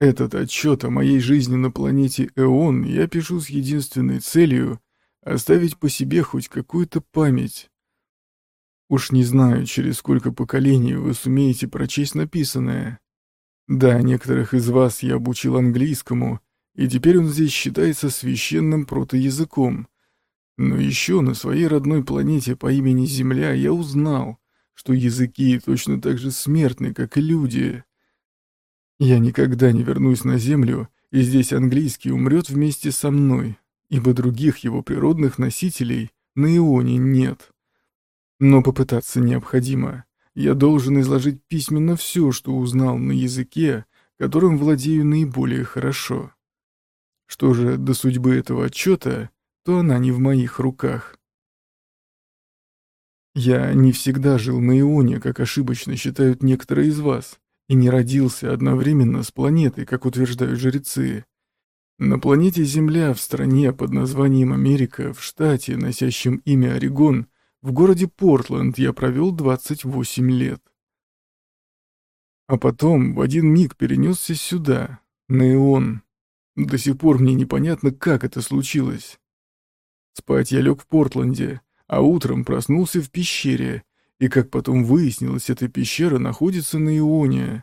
Этот отчет о моей жизни на планете Эон я пишу с единственной целью оставить по себе хоть какую-то память. Уж не знаю, через сколько поколений вы сумеете прочесть написанное. Да, некоторых из вас я обучил английскому, и теперь он здесь считается священным протоязыком. Но еще на своей родной планете по имени Земля я узнал, что языки точно так же смертны, как и люди. Я никогда не вернусь на Землю, и здесь английский умрет вместе со мной, ибо других его природных носителей на Ионе нет. Но попытаться необходимо. Я должен изложить письменно все, что узнал на языке, которым владею наиболее хорошо. Что же до судьбы этого отчета, то она не в моих руках. Я не всегда жил на Ионе, как ошибочно считают некоторые из вас и не родился одновременно с планетой, как утверждают жрецы. На планете Земля, в стране под названием Америка, в штате, носящем имя Орегон, в городе Портленд я провел 28 лет. А потом в один миг перенесся сюда, на Ион. До сих пор мне непонятно, как это случилось. Спать я лег в Портленде, а утром проснулся в пещере, и, как потом выяснилось, эта пещера находится на Ионе.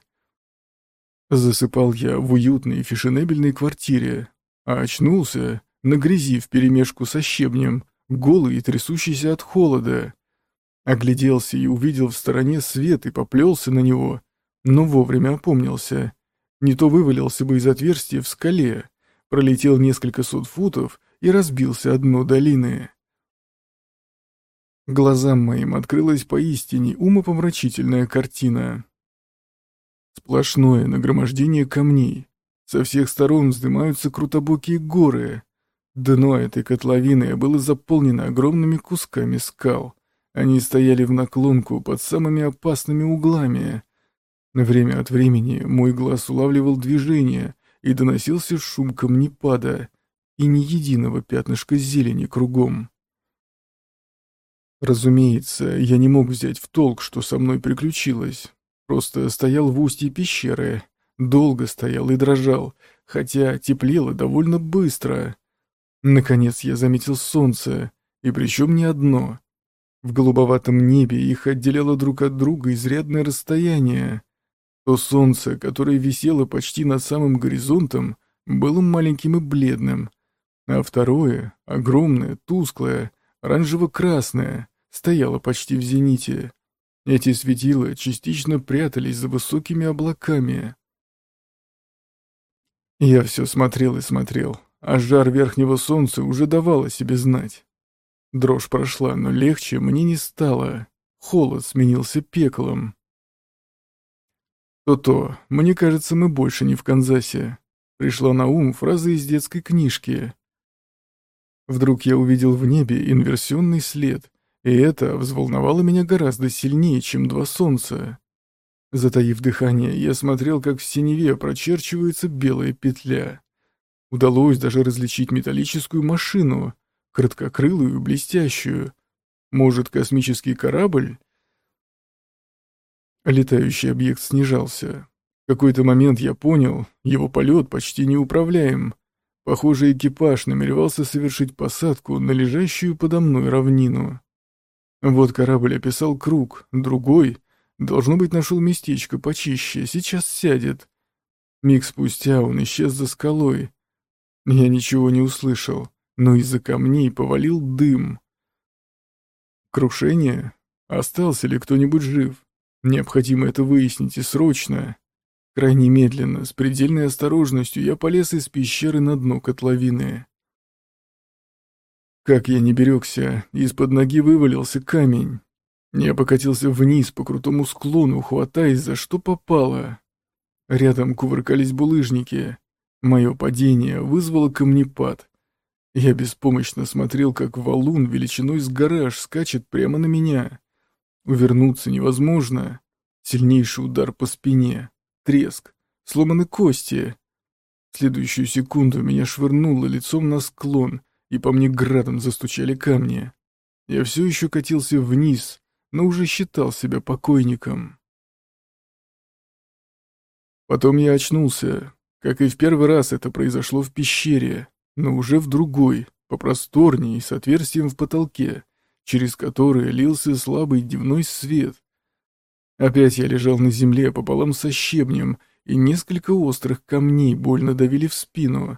Засыпал я в уютной фешенебельной квартире, а очнулся на грязи вперемешку со щебнем, голый и трясущийся от холода. Огляделся и увидел в стороне свет и поплелся на него, но вовремя опомнился. Не то вывалился бы из отверстия в скале, пролетел несколько сот футов и разбился о дно долины. Глазам моим открылась поистине умопомрачительная картина. Сплошное нагромождение камней. Со всех сторон вздымаются крутобокие горы. Дно этой котловины было заполнено огромными кусками скал. Они стояли в наклонку под самыми опасными углами. Время от времени мой глаз улавливал движение, и доносился шум камнепада, и ни единого пятнышка зелени кругом. Разумеется, я не мог взять в толк, что со мной приключилось. Просто стоял в устье пещеры, долго стоял и дрожал, хотя теплело довольно быстро. Наконец я заметил солнце, и причем не одно. В голубоватом небе их отделяло друг от друга изрядное расстояние. То солнце, которое висело почти над самым горизонтом, было маленьким и бледным, а второе, огромное, тусклое, оранжево-красное, стояла почти в зените. Эти светила частично прятались за высокими облаками. Я все смотрел и смотрел, а жар верхнего солнца уже давал о себе знать. Дрожь прошла, но легче мне не стало. Холод сменился пеклом. «То-то, мне кажется, мы больше не в Канзасе». Пришла на ум фраза из детской книжки. Вдруг я увидел в небе инверсионный след, и это взволновало меня гораздо сильнее, чем два солнца. Затаив дыхание, я смотрел, как в синеве прочерчивается белая петля. Удалось даже различить металлическую машину, краткокрылую, блестящую. Может, космический корабль? Летающий объект снижался. В какой-то момент я понял, его полет почти неуправляем. Похоже, экипаж намеревался совершить посадку на лежащую подо мной равнину. Вот корабль описал круг, другой, должно быть, нашел местечко почище, сейчас сядет. Миг спустя он исчез за скалой. Я ничего не услышал, но из-за камней повалил дым. Крушение? Остался ли кто-нибудь жив? Необходимо это выяснить и срочно. Крайне медленно, с предельной осторожностью, я полез из пещеры на дно котловины. Как я не берегся, из-под ноги вывалился камень. Я покатился вниз по крутому склону, хватаясь за что попало. Рядом кувыркались булыжники. Мое падение вызвало камнепад. Я беспомощно смотрел, как валун величиной с гараж скачет прямо на меня. Увернуться невозможно. Сильнейший удар по спине. Треск. Сломаны кости. В следующую секунду меня швырнуло лицом на склон, и по мне градом застучали камни. Я все еще катился вниз, но уже считал себя покойником. Потом я очнулся. Как и в первый раз это произошло в пещере, но уже в другой, попросторнее, с отверстием в потолке, через которое лился слабый дневной свет. Опять я лежал на земле пополам со щебнем, и несколько острых камней больно давили в спину.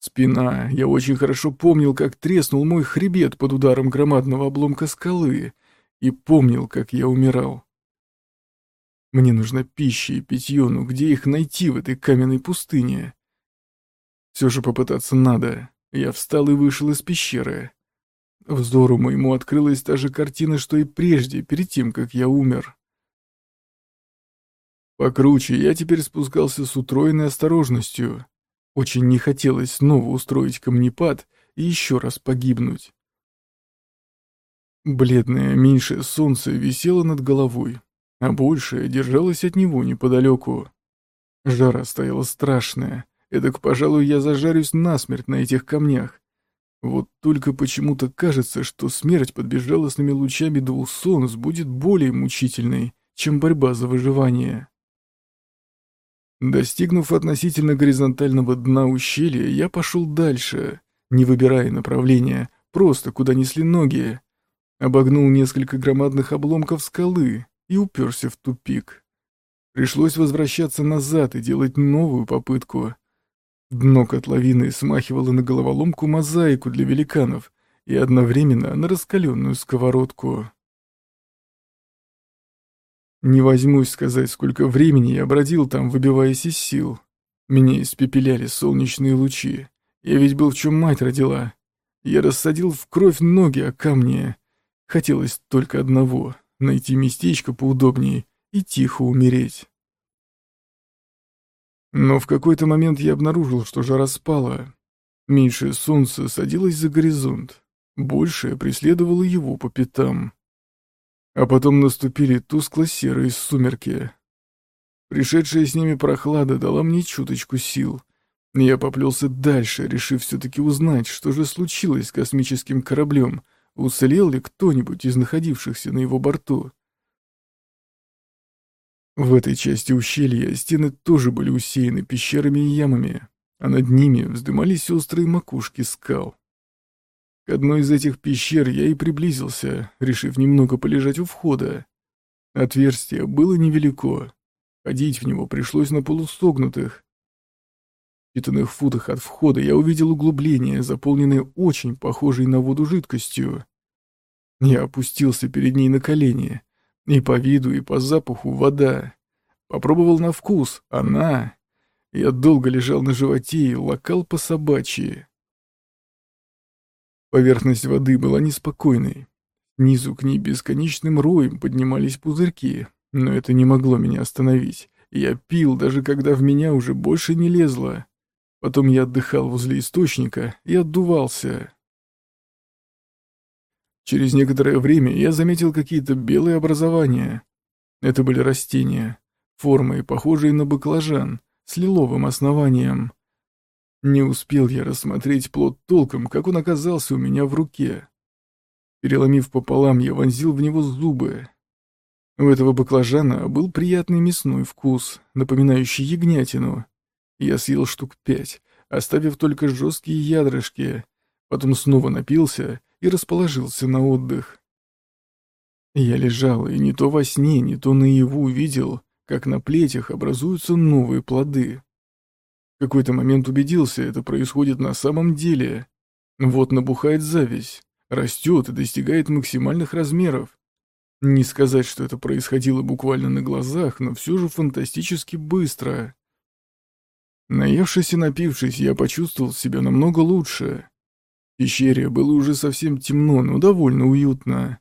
Спина. Я очень хорошо помнил, как треснул мой хребет под ударом громадного обломка скалы, и помнил, как я умирал. Мне нужна пища и питье, но где их найти в этой каменной пустыне? Все же попытаться надо. Я встал и вышел из пещеры. Взору моему открылась та же картина, что и прежде, перед тем, как я умер. Покруче я теперь спускался с утроенной осторожностью. Очень не хотелось снова устроить камнепад и еще раз погибнуть. Бледное, меньшее солнце висело над головой, а большее держалось от него неподалеку. Жара стояла страшная, эдак, пожалуй, я зажарюсь насмерть на этих камнях. Вот только почему-то кажется, что смерть под безжалостными лучами двух солнц будет более мучительной, чем борьба за выживание. Достигнув относительно горизонтального дна ущелья, я пошел дальше, не выбирая направления, просто куда несли ноги. Обогнул несколько громадных обломков скалы и уперся в тупик. Пришлось возвращаться назад и делать новую попытку. Дно котловины смахивало на головоломку мозаику для великанов и одновременно на раскаленную сковородку. Не возьмусь сказать, сколько времени я бродил там, выбиваясь из сил. Меня испепеляли солнечные лучи. Я ведь был в чем мать родила. Я рассадил в кровь ноги о камни. Хотелось только одного — найти местечко поудобнее и тихо умереть. Но в какой-то момент я обнаружил, что жара спала. Меньшее солнце садилось за горизонт, большее преследовало его по пятам. А потом наступили тускло-серые сумерки. Пришедшая с ними прохлада дала мне чуточку сил. Я поплелся дальше, решив все-таки узнать, что же случилось с космическим кораблем, уцелел ли кто-нибудь из находившихся на его борту. В этой части ущелья стены тоже были усеяны пещерами и ямами, а над ними вздымались острые макушки скал. К одной из этих пещер я и приблизился, решив немного полежать у входа. Отверстие было невелико. Ходить в него пришлось на полусогнутых. В питанных футах от входа я увидел углубление, заполненное очень похожей на воду жидкостью. Я опустился перед ней на колени. И по виду, и по запаху вода. Попробовал на вкус, она... Я долго лежал на животе и лакал по собачьи. Поверхность воды была неспокойной. Снизу к ней бесконечным роем поднимались пузырьки, но это не могло меня остановить. Я пил, даже когда в меня уже больше не лезло. Потом я отдыхал возле источника и отдувался. Через некоторое время я заметил какие-то белые образования. Это были растения, формой похожие на баклажан, с лиловым основанием. Не успел я рассмотреть плод толком, как он оказался у меня в руке. Переломив пополам, я вонзил в него зубы. У этого баклажана был приятный мясной вкус, напоминающий ягнятину. Я съел штук пять, оставив только жесткие ядрышки, потом снова напился и расположился на отдых. Я лежал и не то во сне, не то наяву увидел, как на плетях образуются новые плоды. В какой-то момент убедился, это происходит на самом деле. Вот набухает зависть, растет и достигает максимальных размеров. Не сказать, что это происходило буквально на глазах, но все же фантастически быстро. Наевшись и напившись, я почувствовал себя намного лучше. Пещере было уже совсем темно, но довольно уютно.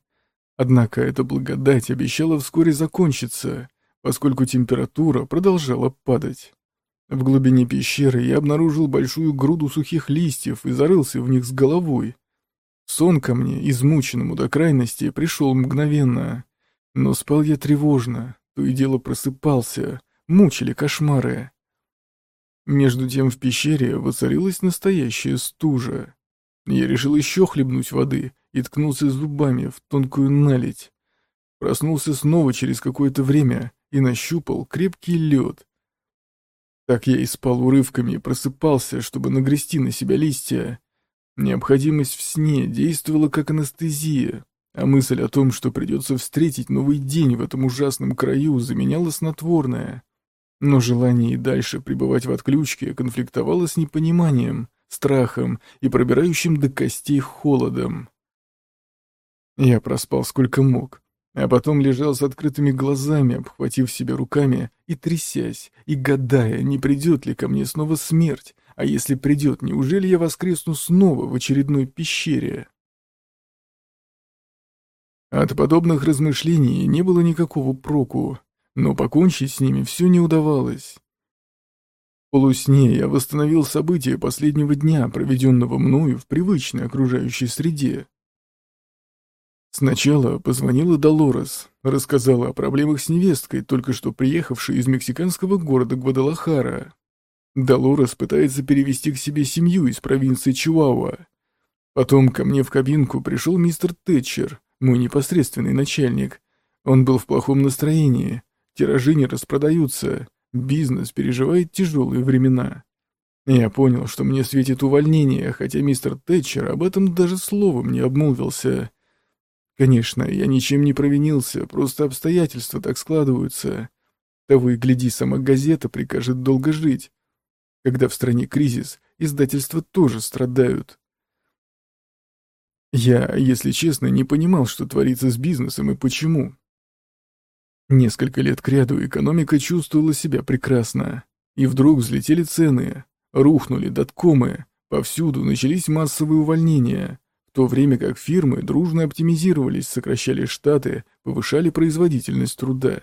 Однако эта благодать обещала вскоре закончиться, поскольку температура продолжала падать. В глубине пещеры я обнаружил большую груду сухих листьев и зарылся в них с головой. Сон ко мне, измученному до крайности, пришел мгновенно. Но спал я тревожно, то и дело просыпался, мучили кошмары. Между тем в пещере воцарилась настоящая стужа. Я решил еще хлебнуть воды и ткнулся зубами в тонкую наледь. Проснулся снова через какое-то время и нащупал крепкий лед, Так я и спал урывками просыпался, чтобы нагрести на себя листья. Необходимость в сне действовала как анестезия, а мысль о том, что придется встретить новый день в этом ужасном краю, заменяла снотворное. Но желание и дальше пребывать в отключке конфликтовало с непониманием, страхом и пробирающим до костей холодом. Я проспал сколько мог, а потом лежал с открытыми глазами, обхватив себя руками и трясясь, и гадая, не придет ли ко мне снова смерть, а если придет, неужели я воскресну снова в очередной пещере? От подобных размышлений не было никакого проку, но покончить с ними все не удавалось. Полусне я восстановил события последнего дня, проведенного мною в привычной окружающей среде. Сначала позвонила Долорес, рассказала о проблемах с невесткой, только что приехавшей из мексиканского города Гвадалахара. Долорес пытается перевести к себе семью из провинции Чиуауа. Потом ко мне в кабинку пришел мистер Тэтчер, мой непосредственный начальник. Он был в плохом настроении, тиражи не распродаются, бизнес переживает тяжелые времена. Я понял, что мне светит увольнение, хотя мистер Тэтчер об этом даже словом не обмолвился. Конечно, я ничем не провинился, просто обстоятельства так складываются. Того и гляди, сама газета прикажет долго жить. Когда в стране кризис, издательства тоже страдают. Я, если честно, не понимал, что творится с бизнесом и почему. Несколько лет кряду экономика чувствовала себя прекрасно. И вдруг взлетели цены, рухнули доткомы, повсюду начались массовые увольнения то время как фирмы дружно оптимизировались, сокращали штаты, повышали производительность труда.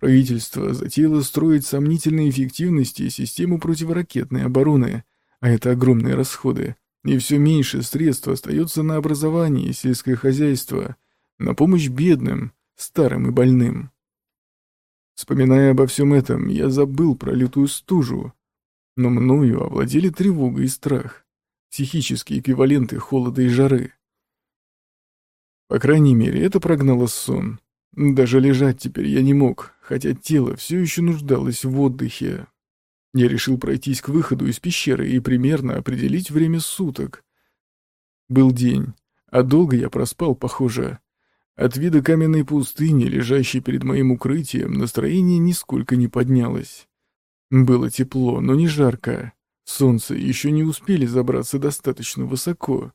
Правительство затеяло строить сомнительной эффективности систему противоракетной обороны, а это огромные расходы, и все меньше средств остается на образование и сельское хозяйство, на помощь бедным, старым и больным. Вспоминая обо всем этом, я забыл про лютую стужу, но мною овладели тревога и страх психические эквиваленты холода и жары. По крайней мере, это прогнало сон. Даже лежать теперь я не мог, хотя тело все еще нуждалось в отдыхе. Я решил пройтись к выходу из пещеры и примерно определить время суток. Был день, а долго я проспал, похоже. От вида каменной пустыни, лежащей перед моим укрытием, настроение нисколько не поднялось. Было тепло, но не жарко. Солнце еще не успели забраться достаточно высоко.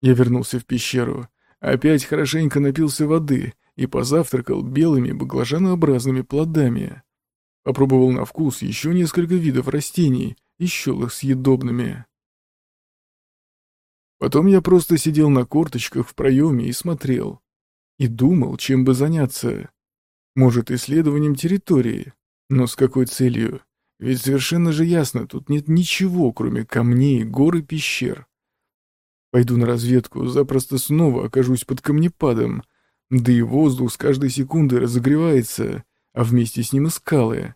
Я вернулся в пещеру, опять хорошенько напился воды и позавтракал белыми баклажанообразными плодами. Попробовал на вкус еще несколько видов растений и счел их съедобными. Потом я просто сидел на корточках в проеме и смотрел. И думал, чем бы заняться. Может, исследованием территории, но с какой целью? Ведь совершенно же ясно, тут нет ничего, кроме камней, гор и пещер. Пойду на разведку, запросто снова окажусь под камнепадом, да и воздух с каждой секундой разогревается, а вместе с ним и скалы.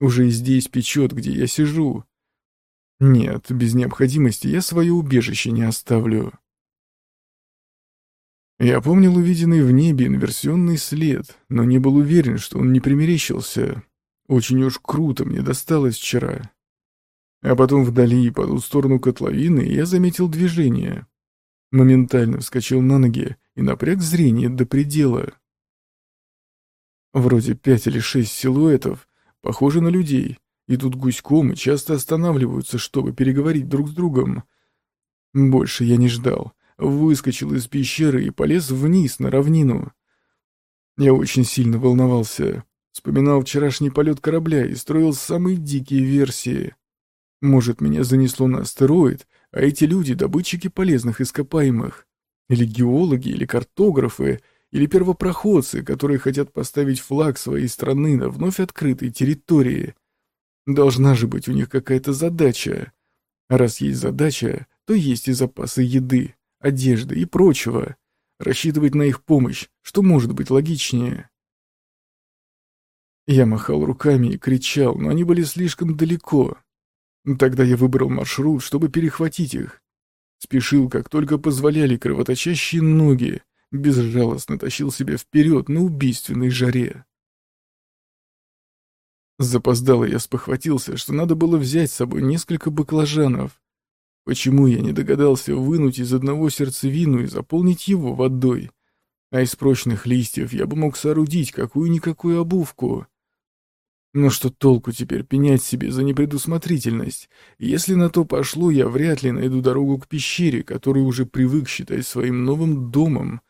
Уже и здесь печет, где я сижу. Нет, без необходимости я свое убежище не оставлю. Я помнил увиденный в небе инверсионный след, но не был уверен, что он не примерещился. Очень уж круто мне досталось вчера. А потом вдали, по ту сторону котловины, я заметил движение. Моментально вскочил на ноги и напряг зрение до предела. Вроде пять или шесть силуэтов, похожи на людей, идут гуськом и часто останавливаются, чтобы переговорить друг с другом. Больше я не ждал. Выскочил из пещеры и полез вниз на равнину. Я очень сильно волновался. Вспоминал вчерашний полет корабля и строил самые дикие версии. Может, меня занесло на астероид, а эти люди — добытчики полезных ископаемых. Или геологи, или картографы, или первопроходцы, которые хотят поставить флаг своей страны на вновь открытой территории. Должна же быть у них какая-то задача. А раз есть задача, то есть и запасы еды, одежды и прочего. Рассчитывать на их помощь, что может быть логичнее. Я махал руками и кричал, но они были слишком далеко. Тогда я выбрал маршрут, чтобы перехватить их. Спешил, как только позволяли кровоточащие ноги, безжалостно тащил себя вперед на убийственной жаре. Запоздало я спохватился, что надо было взять с собой несколько баклажанов. Почему я не догадался вынуть из одного сердцевину и заполнить его водой? А из прочных листьев я бы мог соорудить какую-никакую обувку. Но что толку теперь пенять себе за непредусмотрительность? Если на то пошло, я вряд ли найду дорогу к пещере, которую уже привык считать своим новым домом.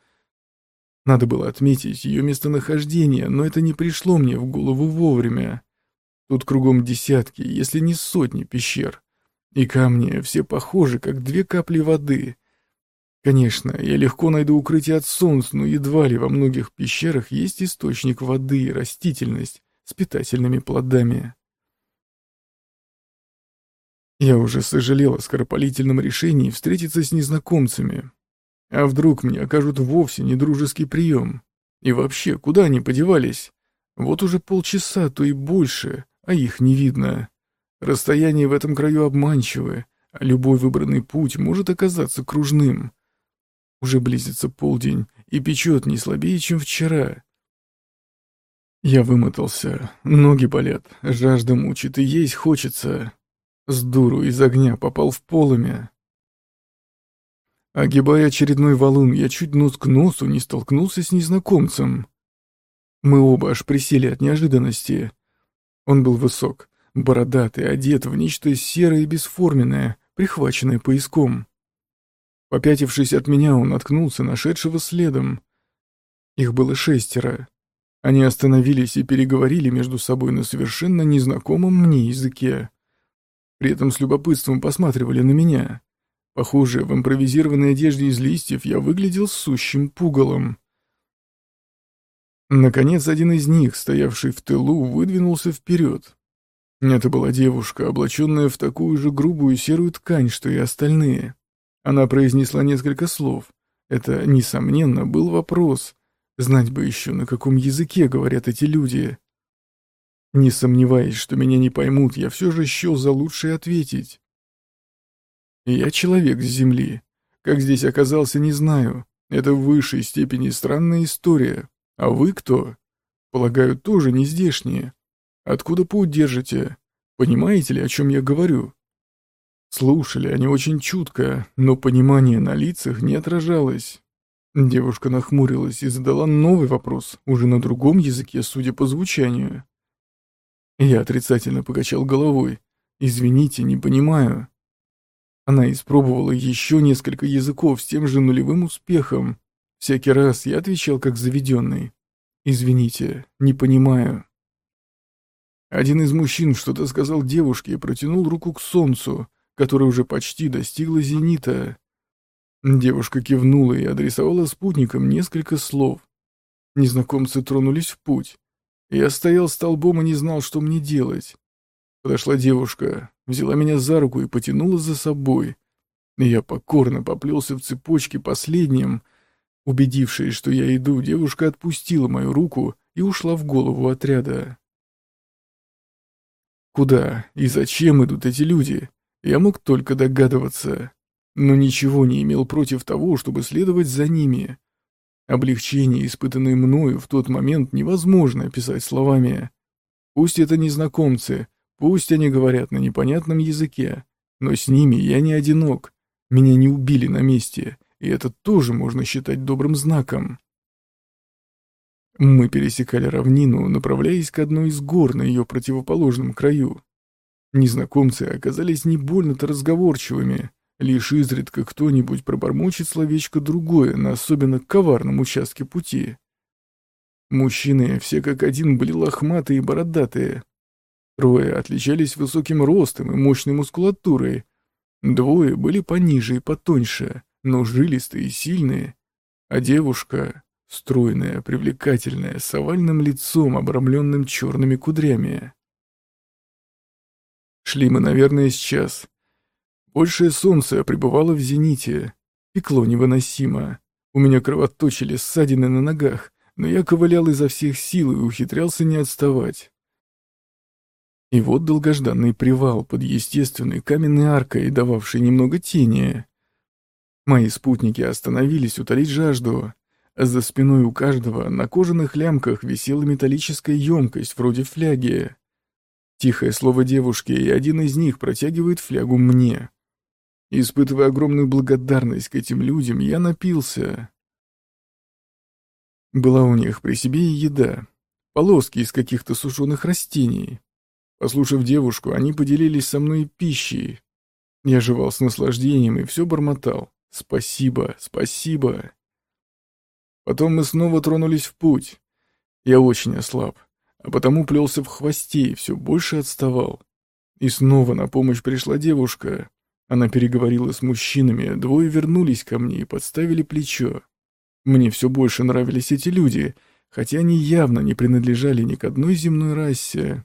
Надо было отметить ее местонахождение, но это не пришло мне в голову вовремя. Тут кругом десятки, если не сотни пещер. И камни все похожи, как две капли воды. Конечно, я легко найду укрытие от солнца, но едва ли во многих пещерах есть источник воды и растительность с питательными плодами. Я уже сожалел о скоропалительном решении встретиться с незнакомцами. А вдруг мне окажут вовсе не дружеский прием? И вообще, куда они подевались? Вот уже полчаса, то и больше, а их не видно. Расстояние в этом краю обманчивое, а любой выбранный путь может оказаться кружным. Уже близится полдень, и печет не слабее, чем вчера. Я вымотался, ноги болят, жажда мучит и есть хочется. С дуру из огня попал в полымя. Огибая очередной валун, я чуть нос к носу не столкнулся с незнакомцем. Мы оба аж присели от неожиданности. Он был высок, бородатый, одет в нечто серое и бесформенное, прихваченное пояском. Попятившись от меня, он наткнулся на шедшего следом. Их было шестеро. Они остановились и переговорили между собой на совершенно незнакомом мне языке. При этом с любопытством посматривали на меня. Похоже, в импровизированной одежде из листьев я выглядел сущим пугалом. Наконец, один из них, стоявший в тылу, выдвинулся вперед. Это была девушка, облаченная в такую же грубую серую ткань, что и остальные. Она произнесла несколько слов. Это, несомненно, был вопрос, Знать бы еще, на каком языке говорят эти люди. Не сомневаясь, что меня не поймут, я все же счел за лучшее ответить. Я человек с Земли. Как здесь оказался, не знаю. Это в высшей степени странная история. А вы кто? Полагаю, тоже не здешние. Откуда путь держите? Понимаете ли, о чем я говорю? Слушали они очень чутко, но понимание на лицах не отражалось. Девушка нахмурилась и задала новый вопрос, уже на другом языке, судя по звучанию. Я отрицательно покачал головой. «Извините, не понимаю». Она испробовала еще несколько языков с тем же нулевым успехом. Всякий раз я отвечал как заведенный. «Извините, не понимаю». Один из мужчин что-то сказал девушке и протянул руку к солнцу, которое уже почти достигло зенита. Девушка кивнула и адресовала спутникам несколько слов. Незнакомцы тронулись в путь. Я стоял столбом и не знал, что мне делать. Подошла девушка, взяла меня за руку и потянула за собой. Я покорно поплелся в цепочке последним. Убедившись, что я иду, девушка отпустила мою руку и ушла в голову отряда. Куда и зачем идут эти люди? Я мог только догадываться но ничего не имел против того, чтобы следовать за ними. Облегчение, испытанное мною в тот момент, невозможно описать словами. Пусть это незнакомцы, пусть они говорят на непонятном языке, но с ними я не одинок, меня не убили на месте, и это тоже можно считать добрым знаком. Мы пересекали равнину, направляясь к одной из гор на ее противоположном краю. Незнакомцы оказались не больно-то разговорчивыми, Лишь изредка кто-нибудь пробормочет словечко другое на особенно коварном участке пути. Мужчины все как один были лохматые и бородатые. Трое отличались высоким ростом и мощной мускулатурой. Двое были пониже и потоньше, но жилистые и сильные. А девушка, стройная, привлекательная, с овальным лицом, обрамленным черными кудрями. Шли мы, наверное, сейчас, Большее солнце пребывало в зените. Пекло невыносимо. У меня кровоточили ссадины на ногах, но я ковылял изо всех сил и ухитрялся не отставать. И вот долгожданный привал под естественной каменной аркой, дававшей немного тени. Мои спутники остановились утолить жажду. За спиной у каждого на кожаных лямках висела металлическая емкость вроде фляги. Тихое слово девушки, и один из них протягивает флягу мне. Испытывая огромную благодарность к этим людям, я напился. Была у них при себе и еда, полоски из каких-то сушеных растений. Послушав девушку, они поделились со мной пищей. Я жевал с наслаждением и все бормотал. «Спасибо, спасибо». Потом мы снова тронулись в путь. Я очень ослаб, а потому плелся в хвосте и все больше отставал. И снова на помощь пришла девушка. Она переговорила с мужчинами, двое вернулись ко мне и подставили плечо. Мне все больше нравились эти люди, хотя они явно не принадлежали ни к одной земной расе.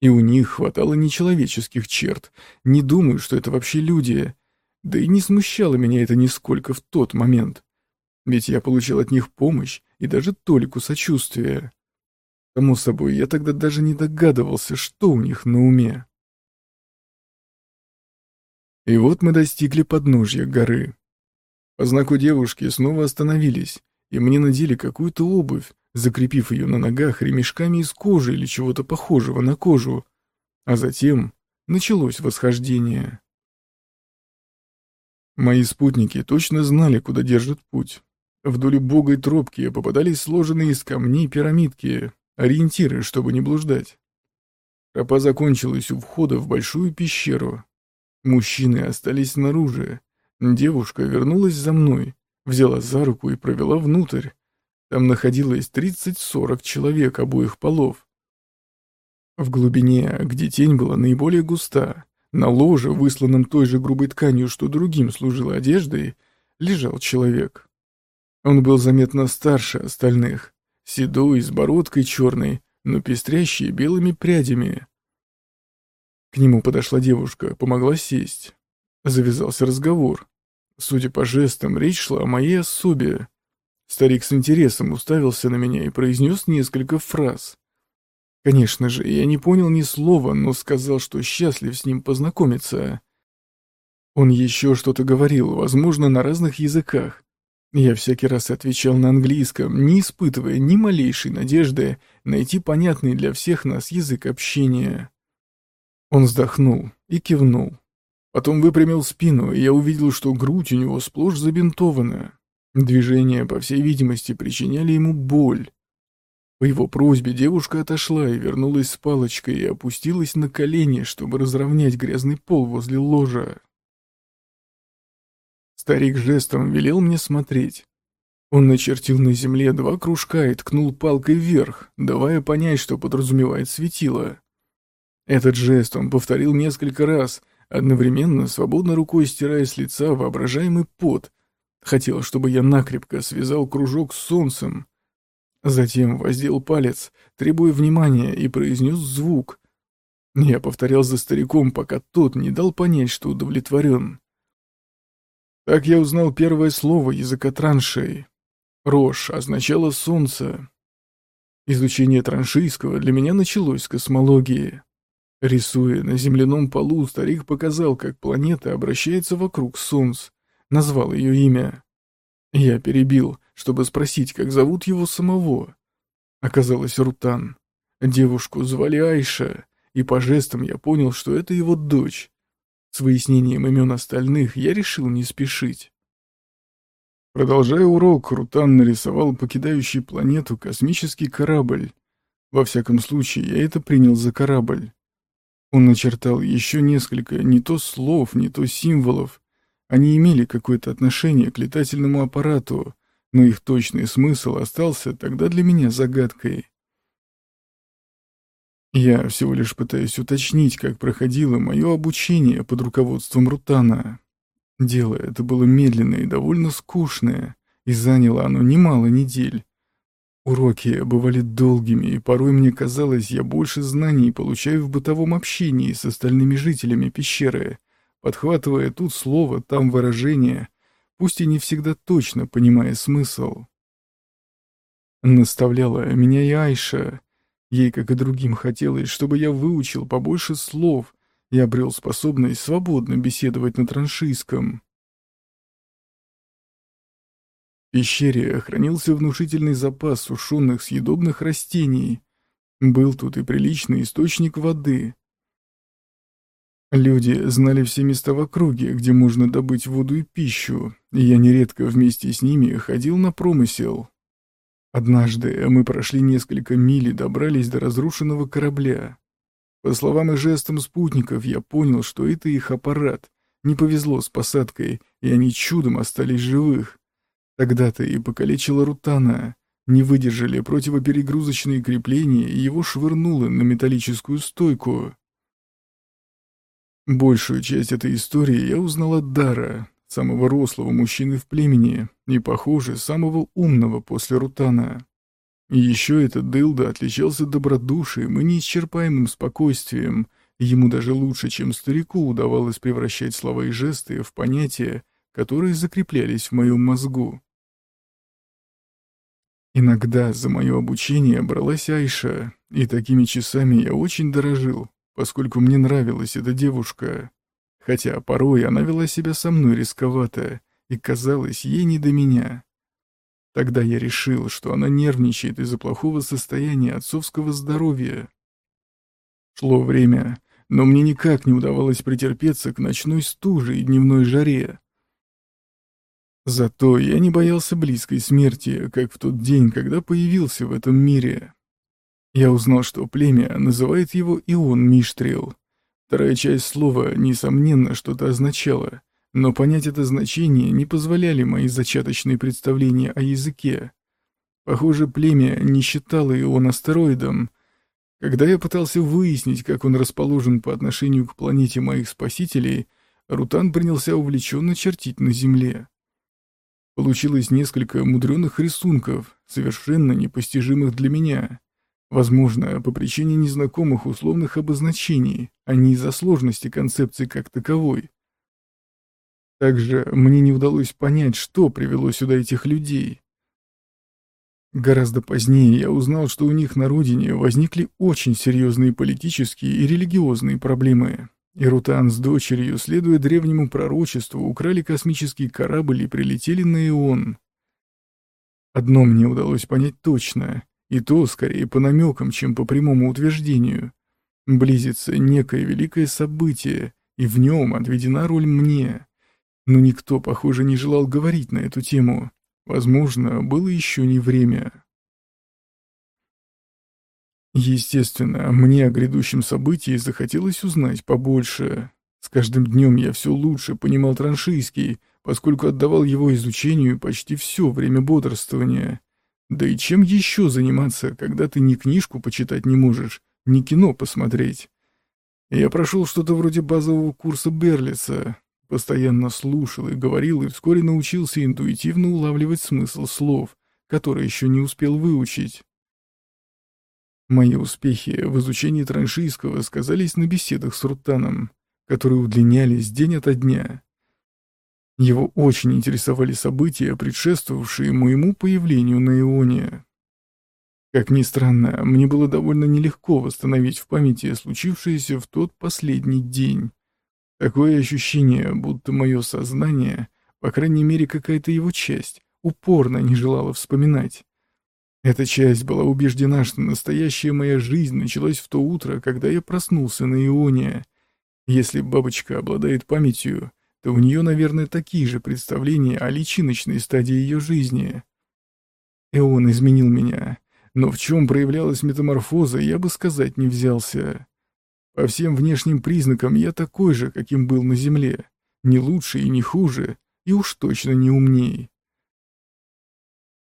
И у них хватало нечеловеческих черт. Не думаю, что это вообще люди. Да и не смущало меня это нисколько в тот момент. Ведь я получил от них помощь и даже толику сочувствия. Само собой, я тогда даже не догадывался, что у них на уме. И вот мы достигли подножья горы. По знаку девушки снова остановились, и мне надели какую-то обувь, закрепив ее на ногах ремешками из кожи или чего-то похожего на кожу. А затем началось восхождение. Мои спутники точно знали, куда держат путь. Вдоль убогой тропки попадались сложенные из камней пирамидки, ориентиры, чтобы не блуждать. Тропа закончилась у входа в большую пещеру. Мужчины остались снаружи, Девушка вернулась за мной, взяла за руку и провела внутрь. Там находилось 30-40 человек обоих полов. В глубине, где тень была наиболее густа, на ложе, высланном той же грубой тканью, что другим служила одеждой, лежал человек. Он был заметно старше остальных, седой, с бородкой черной, но пестрящей белыми прядями. К нему подошла девушка, помогла сесть. Завязался разговор. Судя по жестам, речь шла о моей особе. Старик с интересом уставился на меня и произнес несколько фраз. Конечно же, я не понял ни слова, но сказал, что счастлив с ним познакомиться. Он еще что-то говорил, возможно, на разных языках. Я всякий раз отвечал на английском, не испытывая ни малейшей надежды найти понятный для всех нас язык общения. Он вздохнул и кивнул. Потом выпрямил спину, и я увидел, что грудь у него сплошь забинтована. Движения, по всей видимости, причиняли ему боль. По его просьбе девушка отошла и вернулась с палочкой и опустилась на колени, чтобы разровнять грязный пол возле ложа. Старик жестом велел мне смотреть. Он начертил на земле два кружка и ткнул палкой вверх, давая понять, что подразумевает светило. Этот жест он повторил несколько раз, одновременно свободной рукой стирая с лица воображаемый пот. Хотел, чтобы я накрепко связал кружок с солнцем. Затем воздел палец, требуя внимания, и произнес звук. Я повторял за стариком, пока тот не дал понять, что удовлетворен. Так я узнал первое слово языка траншей. Рош означало «солнце». Изучение траншийского для меня началось с космологии. Рисуя на земляном полу, старик показал, как планета обращается вокруг Солнца, назвал ее имя. Я перебил, чтобы спросить, как зовут его самого. Оказалось, Рутан. Девушку звали Айша, и по жестам я понял, что это его дочь. С выяснением имен остальных я решил не спешить. Продолжая урок, Рутан нарисовал покидающий планету космический корабль. Во всяком случае, я это принял за корабль. Он начертал еще несколько не то слов, не то символов. Они имели какое-то отношение к летательному аппарату, но их точный смысл остался тогда для меня загадкой. Я всего лишь пытаюсь уточнить, как проходило мое обучение под руководством Рутана. Дело это было медленное и довольно скучное, и заняло оно немало недель. Уроки бывали долгими, и порой мне казалось, я больше знаний получаю в бытовом общении с остальными жителями пещеры, подхватывая тут слово, там выражение, пусть и не всегда точно понимая смысл. Наставляла меня и Айша. Ей, как и другим, хотелось, чтобы я выучил побольше слов и обрел способность свободно беседовать на траншийском. В пещере хранился внушительный запас сушеных съедобных растений. Был тут и приличный источник воды. Люди знали все места в округе, где можно добыть воду и пищу, и я нередко вместе с ними ходил на промысел. Однажды мы прошли несколько миль и добрались до разрушенного корабля. По словам и жестам спутников, я понял, что это их аппарат. Не повезло с посадкой, и они чудом остались живых. Тогда-то и покалечила Рутана. Не выдержали противоперегрузочные крепления, и его швырнуло на металлическую стойку. Большую часть этой истории я узнал от Дара, самого рослого мужчины в племени, и, похоже, самого умного после Рутана. И еще этот Дылда отличался добродушием и неисчерпаемым спокойствием, ему даже лучше, чем старику, удавалось превращать слова и жесты в понятия, которые закреплялись в моем мозгу. Иногда за мое обучение бралась Айша, и такими часами я очень дорожил, поскольку мне нравилась эта девушка. Хотя порой она вела себя со мной рисковато, и казалось ей не до меня. Тогда я решил, что она нервничает из-за плохого состояния отцовского здоровья. Шло время, но мне никак не удавалось претерпеться к ночной стуже и дневной жаре. Зато я не боялся близкой смерти, как в тот день, когда появился в этом мире. Я узнал, что племя называет его Ион Миштрил. Вторая часть слова, несомненно, что-то означала, но понять это значение не позволяли мои зачаточные представления о языке. Похоже, племя не считало Ион астероидом. Когда я пытался выяснить, как он расположен по отношению к планете моих спасителей, Рутан принялся увлеченно чертить на Земле. Получилось несколько мудреных рисунков, совершенно непостижимых для меня. Возможно, по причине незнакомых условных обозначений, а не из-за сложности концепции как таковой. Также мне не удалось понять, что привело сюда этих людей. Гораздо позднее я узнал, что у них на родине возникли очень серьезные политические и религиозные проблемы. И Рутан с дочерью, следуя древнему пророчеству, украли космический корабль и прилетели на Ион. Одно мне удалось понять точно. И то скорее по намекам, чем по прямому утверждению. Близится некое великое событие, и в нем отведена роль мне. Но никто, похоже, не желал говорить на эту тему. Возможно, было еще не время. Естественно, мне о грядущем событии захотелось узнать побольше. С каждым днем я все лучше понимал траншийский, поскольку отдавал его изучению почти все время бодрствования. Да и чем еще заниматься, когда ты ни книжку почитать не можешь, ни кино посмотреть? Я прошел что-то вроде базового курса Берлица, постоянно слушал и говорил, и вскоре научился интуитивно улавливать смысл слов, которые еще не успел выучить. Мои успехи в изучении траншийского сказались на беседах с Рутаном, которые удлинялись день ото дня. Его очень интересовали события, предшествовавшие моему появлению на Ионе. Как ни странно, мне было довольно нелегко восстановить в памяти случившееся в тот последний день. Такое ощущение, будто мое сознание, по крайней мере какая-то его часть, упорно не желала вспоминать. Эта часть была убеждена, что настоящая моя жизнь началась в то утро, когда я проснулся на Ионе. Если бабочка обладает памятью, то у нее, наверное, такие же представления о личиночной стадии ее жизни. И он изменил меня, но в чем проявлялась метаморфоза, я бы сказать не взялся. По всем внешним признакам я такой же, каким был на Земле, не лучше и не хуже, и уж точно не умней.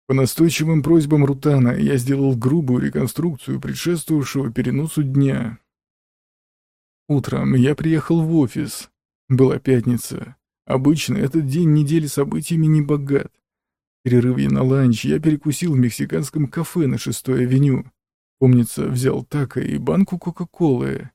По настойчивым просьбам Рутана я сделал грубую реконструкцию предшествовавшего переносу дня. Утром я приехал в офис, была пятница. Обычно этот день недели событиями не богат. В перерыве на ланч я перекусил в мексиканском кафе на шестой авеню. Помнится, взял тако и банку Кока-Колы.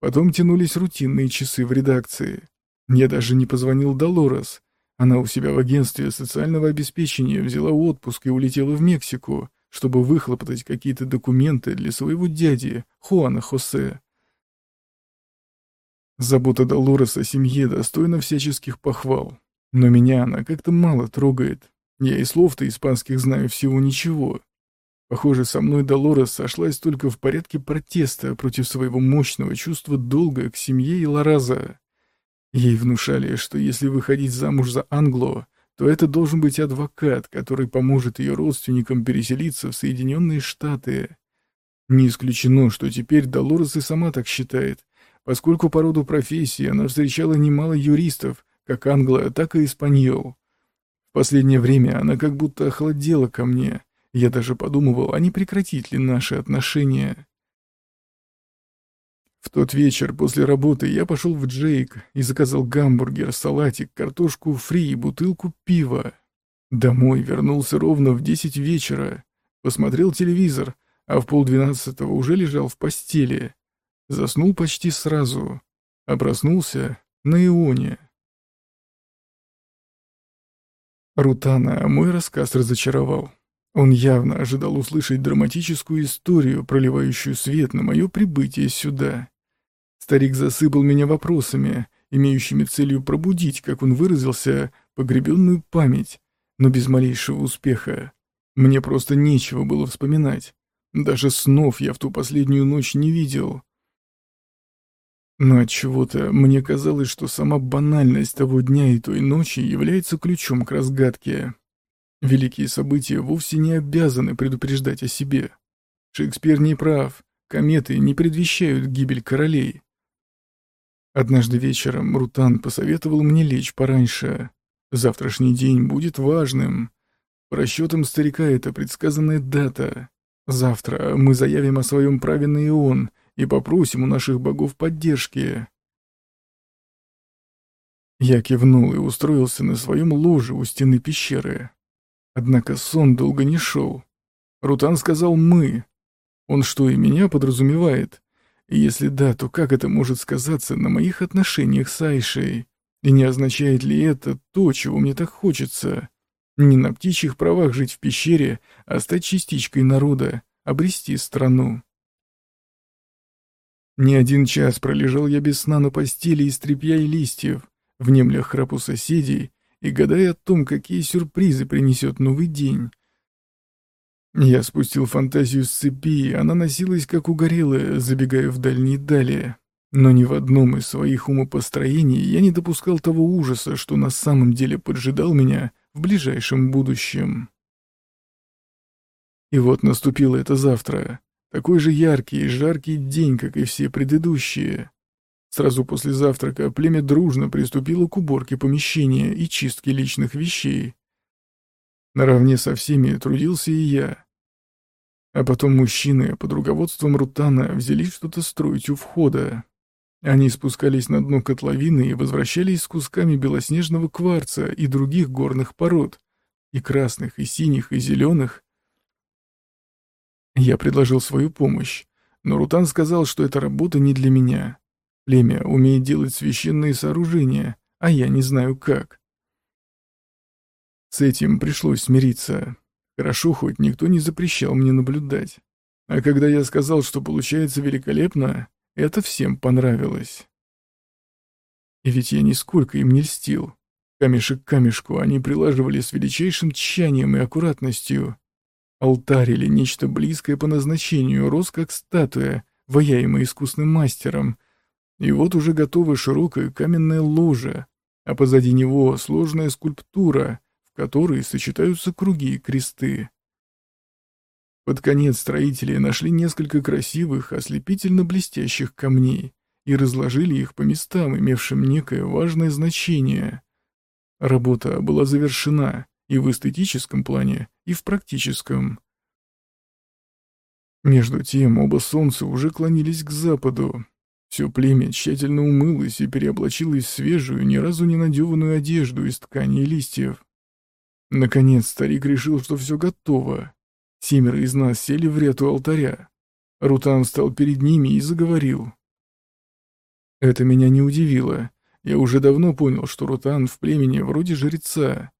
Потом тянулись рутинные часы в редакции. Я даже не позвонил Долорес. Она у себя в агентстве социального обеспечения взяла отпуск и улетела в Мексику, чтобы выхлопотать какие-то документы для своего дяди, Хуана Хосе. Забота Долорес о семье достойна всяческих похвал. Но меня она как-то мало трогает. Я и слов-то испанских знаю всего ничего. Похоже, со мной Долорес сошлась только в порядке протеста против своего мощного чувства долга к семье и Лораза. Ей внушали, что если выходить замуж за Англо, то это должен быть адвокат, который поможет ее родственникам переселиться в Соединенные Штаты. Не исключено, что теперь Долорес и сама так считает, поскольку по роду профессии она встречала немало юристов, как англо, так и испаньол. В последнее время она как будто охладела ко мне, я даже подумывал, а не прекратить ли наши отношения. В тот вечер после работы я пошел в Джейк и заказал гамбургер, салатик, картошку фри и бутылку пива. Домой вернулся ровно в десять вечера, посмотрел телевизор, а в полдвенадцатого уже лежал в постели. Заснул почти сразу, а на Ионе. Рутана мой рассказ разочаровал. Он явно ожидал услышать драматическую историю, проливающую свет на мое прибытие сюда. Старик засыпал меня вопросами, имеющими целью пробудить, как он выразился, погребенную память, но без малейшего успеха. Мне просто нечего было вспоминать. Даже снов я в ту последнюю ночь не видел. Но от чего-то мне казалось, что сама банальность того дня и той ночи является ключом к разгадке. Великие события вовсе не обязаны предупреждать о себе. Шекспир не прав, кометы не предвещают гибель королей. Однажды вечером Рутан посоветовал мне лечь пораньше. Завтрашний день будет важным. По расчетам старика это предсказанная дата. Завтра мы заявим о своем праве на Ион и попросим у наших богов поддержки. Я кивнул и устроился на своем ложе у стены пещеры. Однако сон долго не шел. Рутан сказал «мы». Он что, и меня подразумевает? И если да, то как это может сказаться на моих отношениях с Айшей? И не означает ли это то, чего мне так хочется? Не на птичьих правах жить в пещере, а стать частичкой народа, обрести страну. Не один час пролежал я без сна на постели из тряпья и листьев, в немлях храпу соседей, и гадая о том, какие сюрпризы принесет новый день. Я спустил фантазию с цепи, она носилась как угорелая, забегая в дальние дали. Но ни в одном из своих умопостроений я не допускал того ужаса, что на самом деле поджидал меня в ближайшем будущем. И вот наступило это завтра. Такой же яркий и жаркий день, как и все предыдущие. Сразу после завтрака племя дружно приступило к уборке помещения и чистке личных вещей. Наравне со всеми трудился и я. А потом мужчины под руководством Рутана взялись что-то строить у входа. Они спускались на дно котловины и возвращались с кусками белоснежного кварца и других горных пород, и красных, и синих, и зеленых. Я предложил свою помощь, но Рутан сказал, что эта работа не для меня. Племя умеет делать священные сооружения, а я не знаю как. С этим пришлось смириться. Хорошо, хоть никто не запрещал мне наблюдать. А когда я сказал, что получается великолепно, это всем понравилось. И ведь я нисколько им не льстил. Камешек к камешку они прилаживали с величайшим тщанием и аккуратностью. Алтарь или нечто близкое по назначению рос как статуя, ваяемая искусным мастером, и вот уже готова широкая каменная ложа, а позади него сложная скульптура, в которой сочетаются круги и кресты. Под конец строители нашли несколько красивых, ослепительно блестящих камней и разложили их по местам, имевшим некое важное значение. Работа была завершена и в эстетическом плане, и в практическом. Между тем оба солнца уже клонились к западу, все племя тщательно умылось и переоблачилось в свежую, ни разу не надеванную одежду из ткани и листьев. Наконец старик решил, что все готово. Семеро из нас сели в ряд у алтаря. Рутан встал перед ними и заговорил. Это меня не удивило. Я уже давно понял, что Рутан в племени вроде жреца.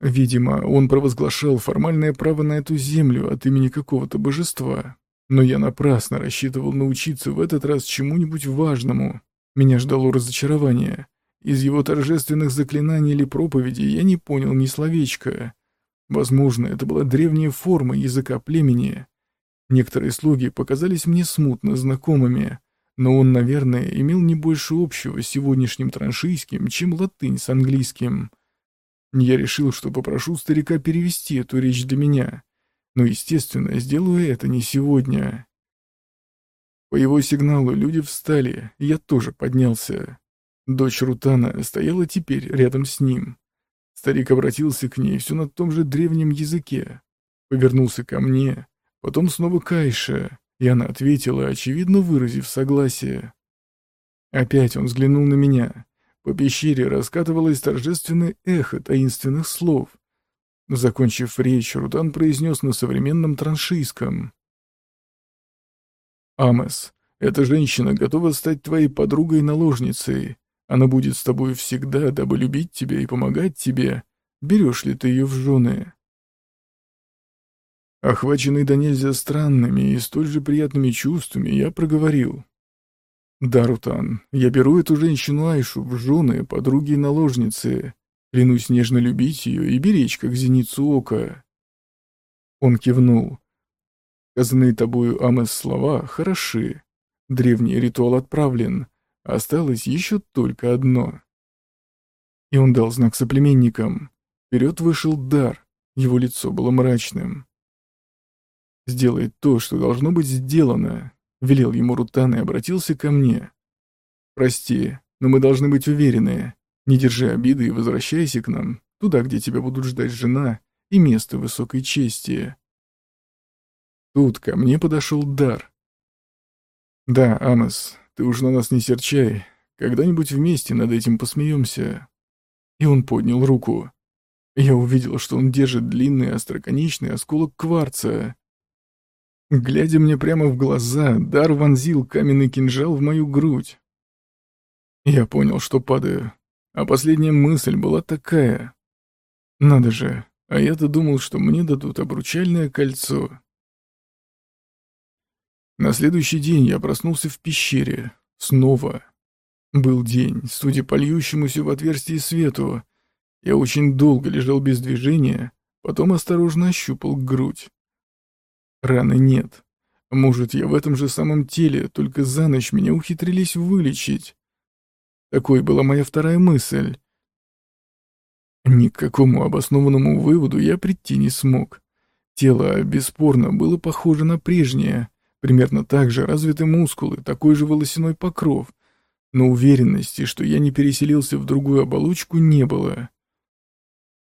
Видимо, он провозглашал формальное право на эту землю от имени какого-то божества. Но я напрасно рассчитывал научиться в этот раз чему-нибудь важному. Меня ждало разочарование. Из его торжественных заклинаний или проповедей я не понял ни словечка. Возможно, это была древняя форма языка племени. Некоторые слоги показались мне смутно знакомыми, но он, наверное, имел не больше общего с сегодняшним траншийским, чем латынь с английским. Я решил, что попрошу старика перевести эту речь для меня, но, естественно, сделаю это не сегодня. По его сигналу люди встали, я тоже поднялся. Дочь Рутана стояла теперь рядом с ним. Старик обратился к ней все на том же древнем языке. Повернулся ко мне, потом снова к Айше, и она ответила, очевидно выразив согласие. Опять он взглянул на меня. По пещере раскатывалось торжественное эхо таинственных слов. Закончив речь, Рутан произнес на современном траншийском. «Амес, эта женщина готова стать твоей подругой-наложницей. Она будет с тобой всегда, дабы любить тебя и помогать тебе. Берешь ли ты ее в жены?» Охваченный до нельзя странными и столь же приятными чувствами, я проговорил. «Да, Рутан, я беру эту женщину Айшу в жены, подруги и наложницы. Клянусь нежно любить ее и беречь, как зеницу ока». Он кивнул. Сказанные тобою, Амес, слова хороши. Древний ритуал отправлен. Осталось еще только одно. И он дал знак соплеменникам. Вперед вышел дар. Его лицо было мрачным. «Сделай то, что должно быть сделано», — велел ему Рутан и обратился ко мне. «Прости, но мы должны быть уверены. Не держи обиды и возвращайся к нам, туда, где тебя будут ждать жена и место высокой чести». Тут ко мне подошел Дар. «Да, Амос, ты уж на нас не серчай. Когда-нибудь вместе над этим посмеемся». И он поднял руку. Я увидел, что он держит длинный остроконечный осколок кварца. Глядя мне прямо в глаза, Дар вонзил каменный кинжал в мою грудь. Я понял, что падаю. А последняя мысль была такая. Надо же, а я-то думал, что мне дадут обручальное кольцо. На следующий день я проснулся в пещере. Снова. Был день, судя по льющемуся в отверстии свету. Я очень долго лежал без движения, потом осторожно ощупал грудь. Раны нет. Может, я в этом же самом теле, только за ночь меня ухитрились вылечить. Такой была моя вторая мысль. Ни к какому обоснованному выводу я прийти не смог. Тело, бесспорно, было похоже на прежнее, Примерно так же развиты мускулы, такой же волосяной покров. Но уверенности, что я не переселился в другую оболочку, не было.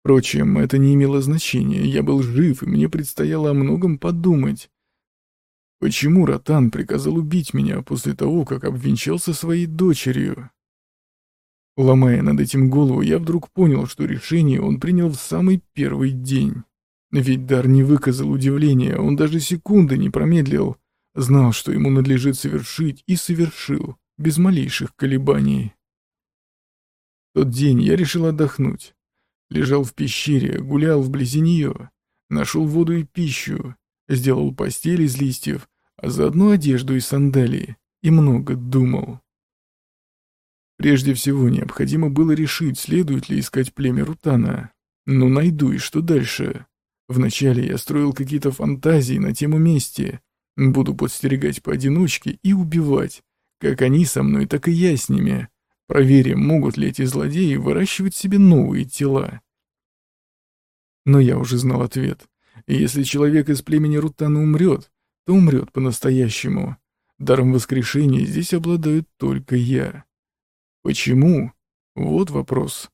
Впрочем, это не имело значения, я был жив, и мне предстояло о многом подумать. Почему Ротан приказал убить меня после того, как обвенчался своей дочерью? Ломая над этим голову, я вдруг понял, что решение он принял в самый первый день. Ведь Дар не выказал удивления, он даже секунды не промедлил. Знал, что ему надлежит совершить, и совершил, без малейших колебаний. В тот день я решил отдохнуть. Лежал в пещере, гулял вблизи нее, нашел воду и пищу, сделал постель из листьев, а заодно одежду и сандалии, и много думал. Прежде всего необходимо было решить, следует ли искать племя Рутана. Но найду и что дальше. Вначале я строил какие-то фантазии на тему мести, Буду подстерегать поодиночке и убивать. Как они со мной, так и я с ними. Проверим, могут ли эти злодеи выращивать себе новые тела. Но я уже знал ответ. Если человек из племени Рутана умрет, то умрет по-настоящему. Даром воскрешения здесь обладают только я. Почему? Вот вопрос.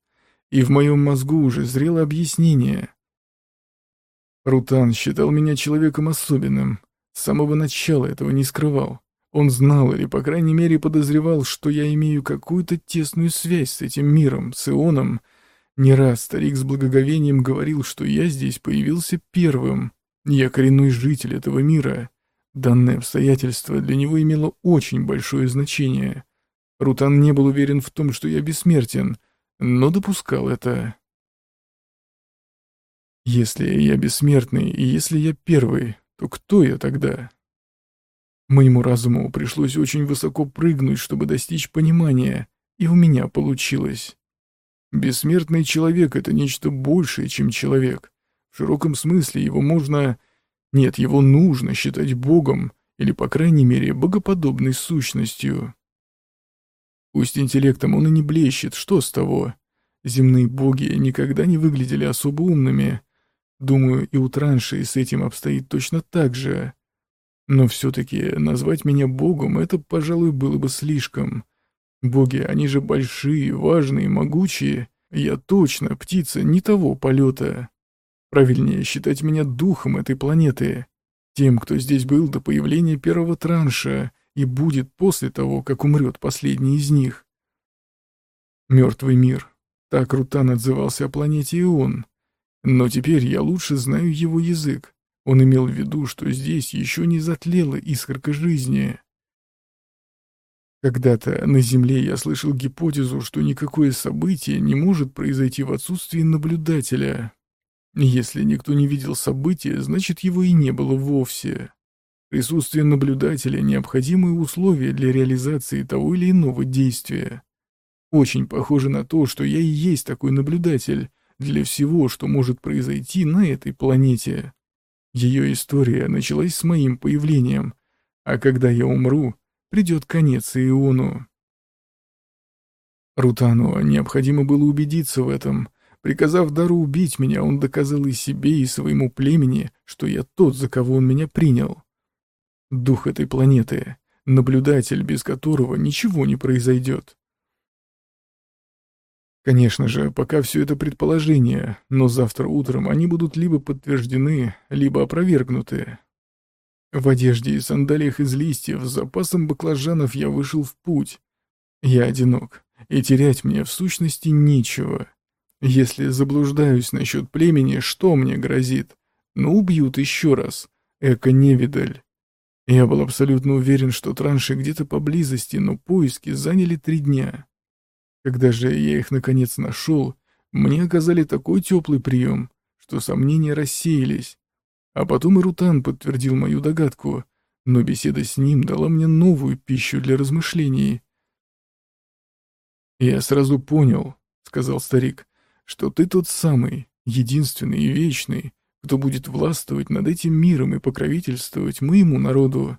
И в моем мозгу уже зрело объяснение. Рутан считал меня человеком особенным, с самого начала этого не скрывал. Он знал или, по крайней мере, подозревал, что я имею какую-то тесную связь с этим миром, с Ионом. Не раз старик с благоговением говорил, что я здесь появился первым. Я коренной житель этого мира. Данное обстоятельство для него имело очень большое значение. Рутан не был уверен в том, что я бессмертен, но допускал это. Если я бессмертный и если я первый, то кто я тогда? Моему разуму пришлось очень высоко прыгнуть, чтобы достичь понимания, и у меня получилось. Бессмертный человек — это нечто большее, чем человек. В широком смысле его можно... Нет, его нужно считать богом, или, по крайней мере, богоподобной сущностью. Пусть интеллектом он и не блещет, что с того? Земные боги никогда не выглядели особо умными. Думаю, и у Транши с этим обстоит точно так же. Но все-таки назвать меня богом — это, пожалуй, было бы слишком. Боги, они же большие, важные, могучие. Я точно птица не того полета. Правильнее считать меня духом этой планеты. Тем, кто здесь был до появления первого транша и будет после того, как умрет последний из них. Мертвый мир. Так Рутан отзывался о планете Ион. Но теперь я лучше знаю его язык. Он имел в виду, что здесь еще не затлела искорка жизни. Когда-то на Земле я слышал гипотезу, что никакое событие не может произойти в отсутствии наблюдателя. Если никто не видел события, значит его и не было вовсе. Присутствие наблюдателя — необходимые условия для реализации того или иного действия. Очень похоже на то, что я и есть такой наблюдатель для всего, что может произойти на этой планете. Ее история началась с моим появлением, а когда я умру, придет конец Иону. Рутану необходимо было убедиться в этом. Приказав Дару убить меня, он доказал и себе, и своему племени, что я тот, за кого он меня принял. Дух этой планеты, наблюдатель, без которого ничего не произойдет. Конечно же, пока все это предположение, но завтра утром они будут либо подтверждены, либо опровергнуты. В одежде и сандалиях из листьев с запасом баклажанов я вышел в путь. Я одинок, и терять мне в сущности нечего. Если заблуждаюсь насчет племени, что мне грозит? Ну, убьют еще раз. Эко-невидаль. Я был абсолютно уверен, что транши где-то поблизости, но поиски заняли три дня. Когда же я их наконец нашел, мне оказали такой теплый прием, что сомнения рассеялись. А потом и Рутан подтвердил мою догадку, но беседа с ним дала мне новую пищу для размышлений. «Я сразу понял», — сказал старик, — «что ты тот самый, единственный и вечный, кто будет властвовать над этим миром и покровительствовать моему народу.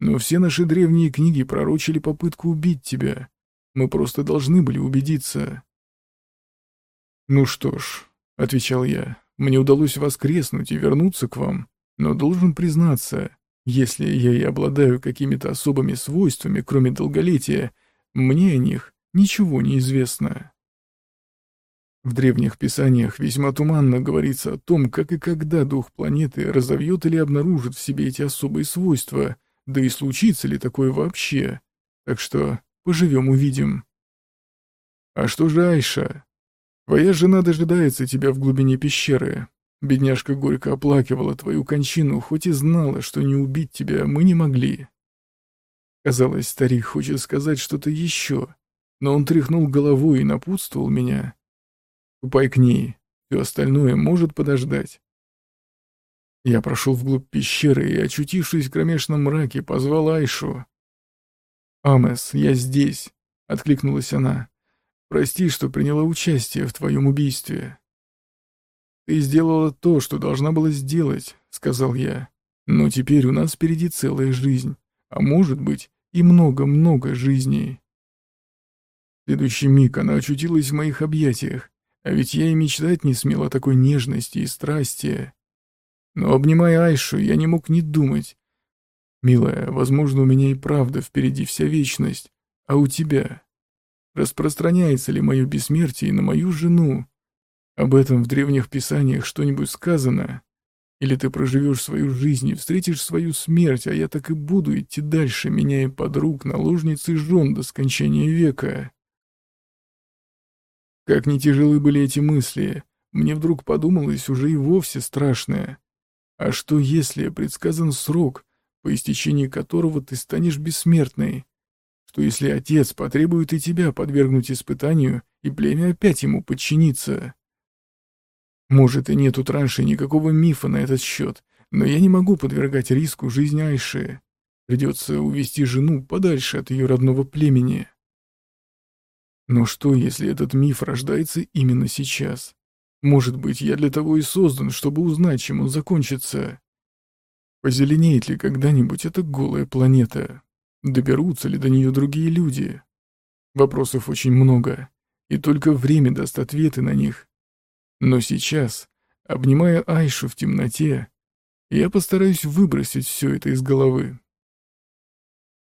Но все наши древние книги пророчили попытку убить тебя. Мы просто должны были убедиться». «Ну что ж», — отвечал я, мне удалось воскреснуть и вернуться к вам, но должен признаться, если я и обладаю какими-то особыми свойствами, кроме долголетия, мне о них ничего не известно. В древних писаниях весьма туманно говорится о том, как и когда дух планеты разовьет или обнаружит в себе эти особые свойства, да и случится ли такое вообще. Так что поживем-увидим. А что же Айша? Твоя жена дожидается тебя в глубине пещеры. Бедняжка горько оплакивала твою кончину, хоть и знала, что не убить тебя мы не могли. Казалось, старик хочет сказать что-то еще, но он тряхнул головой и напутствовал меня. Ступай к ней, все остальное может подождать. Я прошел вглубь пещеры и, очутившись в кромешном мраке, позвал Айшу. «Амес, я здесь», — откликнулась она. Прости, что приняла участие в твоем убийстве. Ты сделала то, что должна была сделать, сказал я. Но теперь у нас впереди целая жизнь, а может быть и много-много жизней. В следующий миг она очутилась в моих объятиях, а ведь я и мечтать не смел о такой нежности и страсти. Но, обнимая Айшу, я не мог не думать. Милая, возможно, у меня и правда впереди вся вечность, а у тебя Распространяется ли мое бессмертие на мою жену? Об этом в древних писаниях что-нибудь сказано? Или ты проживешь свою жизнь и встретишь свою смерть, а я так и буду идти дальше, меняя подруг, наложниц и жен до скончания века? Как не тяжелы были эти мысли, мне вдруг подумалось уже и вовсе страшное. А что если предсказан срок, по истечении которого ты станешь бессмертной? что если отец потребует и тебя подвергнуть испытанию, и племя опять ему подчинится. Может, и нет тут раньше никакого мифа на этот счет, но я не могу подвергать риску жизнь Айши. Придется увести жену подальше от ее родного племени. Но что, если этот миф рождается именно сейчас? Может быть, я для того и создан, чтобы узнать, чем он закончится. Позеленеет ли когда-нибудь эта голая планета? Доберутся ли до нее другие люди? Вопросов очень много, и только время даст ответы на них. Но сейчас, обнимая Айшу в темноте, я постараюсь выбросить все это из головы.